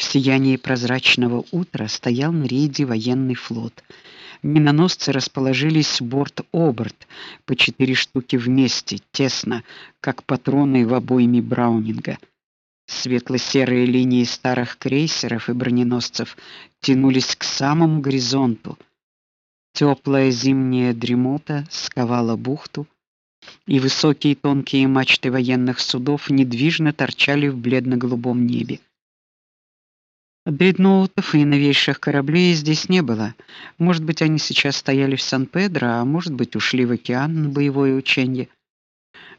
В сиянии прозрачного утра стоял на рейде военный флот. Миноносцы расположились борт-оборт, по четыре штуки вместе, тесно, как патроны в обойме Браунинга. Светло-серые линии старых крейсеров и броненосцев тянулись к самому горизонту. Теплая зимняя дремота сковала бухту, и высокие тонкие мачты военных судов недвижно торчали в бледно-голубом небе. Дредноутов и новейших кораблей здесь не было. Может быть, они сейчас стояли в Сан-Педро, а может быть, ушли в океан на боевое учение.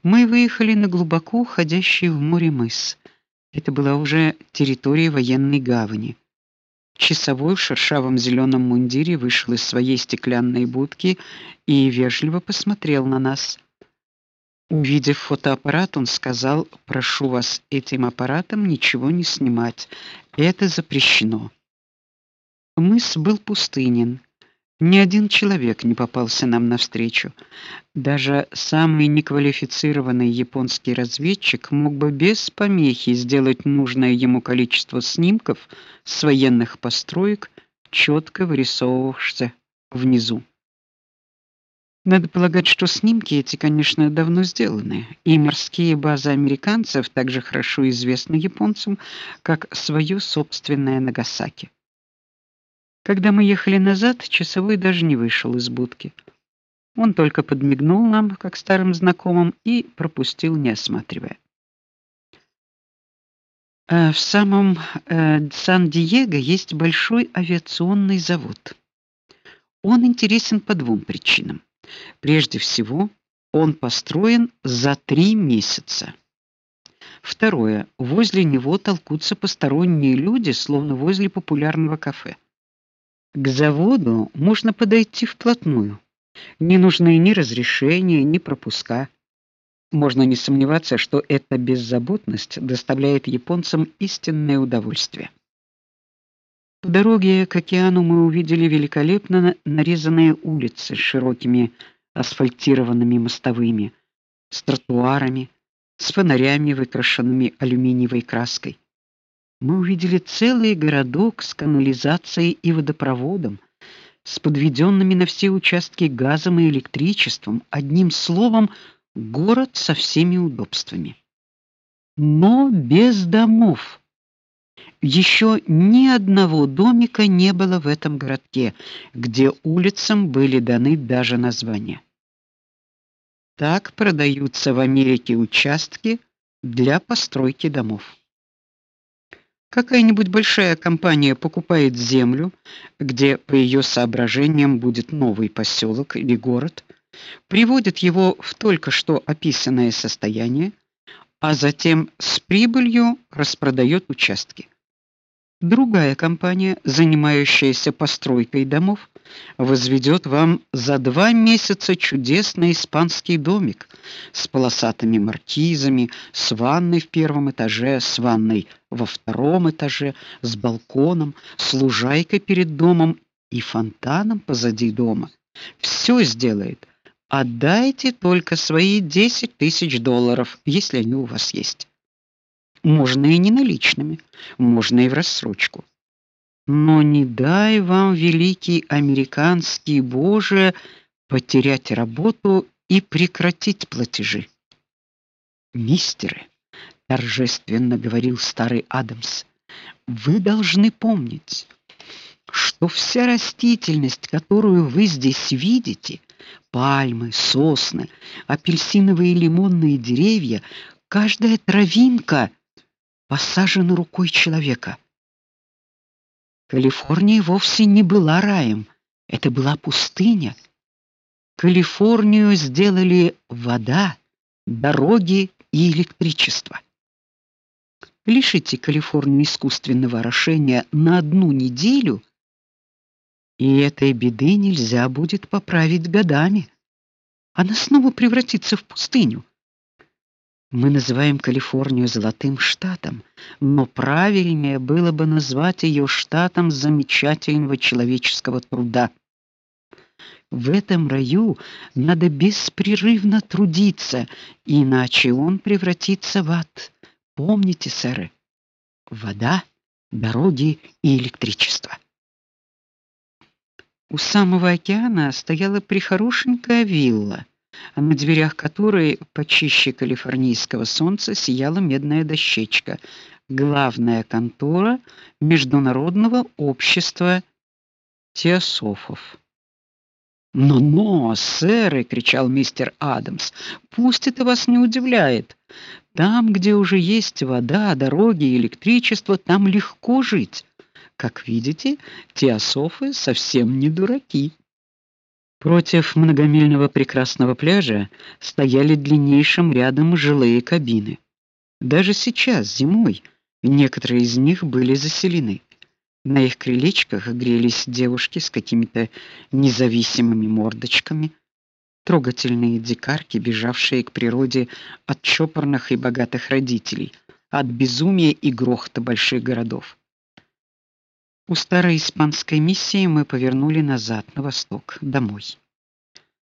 Мы выехали на глубоко уходящий в море мыс. Это была уже территория военной гавани. Часовой в шершавом зеленом мундире вышел из своей стеклянной будки и вежливо посмотрел на нас. Увидев фотоаппарат, он сказал: "Прошу вас этим аппаратом ничего не снимать. Это запрещено". Мыс был пустынен. Ни один человек не попался нам навстречу. Даже самый неквалифицированный японский разведчик мог бы без помехи сделать нужное ему количество снимков с военных построек, четко вырисовывавшихся внизу. Надо полагать, что снимки эти, конечно, давно сделаны, и морские базы американцев также хорошо известны японцам, как свое собственное Нагасаки. Когда мы ехали назад, часовой даже не вышел из будки. Он только подмигнул нам, как старым знакомым, и пропустил, не осматривая. А в самом э, Сан-Диего есть большой авиационный завод. Он интересен по двум причинам. Прежде всего, он построен за три месяца. Второе. Возле него толкутся посторонние люди, словно возле популярного кафе. К заводу можно подойти вплотную. Не нужны ни разрешения, ни пропуска. Можно не сомневаться, что эта беззаботность доставляет японцам истинное удовольствие. По дороге к океану мы увидели великолепно нарезанные улицы с широкими асфальтированными мостовыми, с тротуарами, с фонарями, выкрашенными алюминиевой краской. Мы увидели целый городок с канализацией и водопроводом, с подведенными на все участки газом и электричеством, одним словом, город со всеми удобствами. Но без домов. Еще ни одного домика не было в этом городке, где улицам были даны даже названия. Так продаются в Америке участки для постройки домов. Какая-нибудь большая компания покупает землю, где по ее соображениям будет новый поселок или город, приводит его в только что описанное состояние, а затем с прибылью распродает участки. Другая компания, занимающаяся постройкой домов, возведет вам за два месяца чудесный испанский домик с полосатыми маркизами, с ванной в первом этаже, с ванной во втором этаже, с балконом, с лужайкой перед домом и фонтаном позади дома. Все сделает. Отдайте только свои 10 тысяч долларов, если они у вас есть. Можно и не наличными, можно и в рассрочку. Но не дай вам, великий американский Боже, потерять работу и прекратить платежи. Мистеры, торжественно говорил старый Адамс. Вы должны помнить, что вся растительность, которую вы здесь видите, пальмы, сосны, апельсиновые и лимонные деревья, каждая травинка посажена рукой человека. Калифорния вовсе не была раем, это была пустыня. Калифорнию сделали вода, дороги и электричество. Лишите Калифорнию искусственного орошения на одну неделю, и этой беды нельзя будет поправить годами. Она снова превратится в пустыню. Мы называем Калифорнию золотым штатом, но правильнее было бы назвать ее штатом замечательного человеческого труда. В этом раю надо беспрерывно трудиться, иначе он превратится в ад. Помните, сэры, вода дороги и электричество. У самого океана стояла прихорошенькая вилла, на дверях которой почище калифорнийского солнца сияла медная дощечка: главная контора Международного общества теософов. "Но-но, сэр!" кричал мистер Адамс. "Пусть это вас не удивляет. Там, где уже есть вода, дороги и электричество, там легко жить. Как видите, теософы совсем не дураки". Против многомильного прекрасного пляжа стояли длиннейшим рядом жилые кабины. Даже сейчас, зимой, некоторые из них были заселены. На их крылечках грелись девушки с какими-то независимыми мордочками, трогательные дикарки, бежавшие к природе от чопорных и богатых родителей, от безумия и грохота больших городов. У старой испанской миссии мы повернули назад, на восток, домой.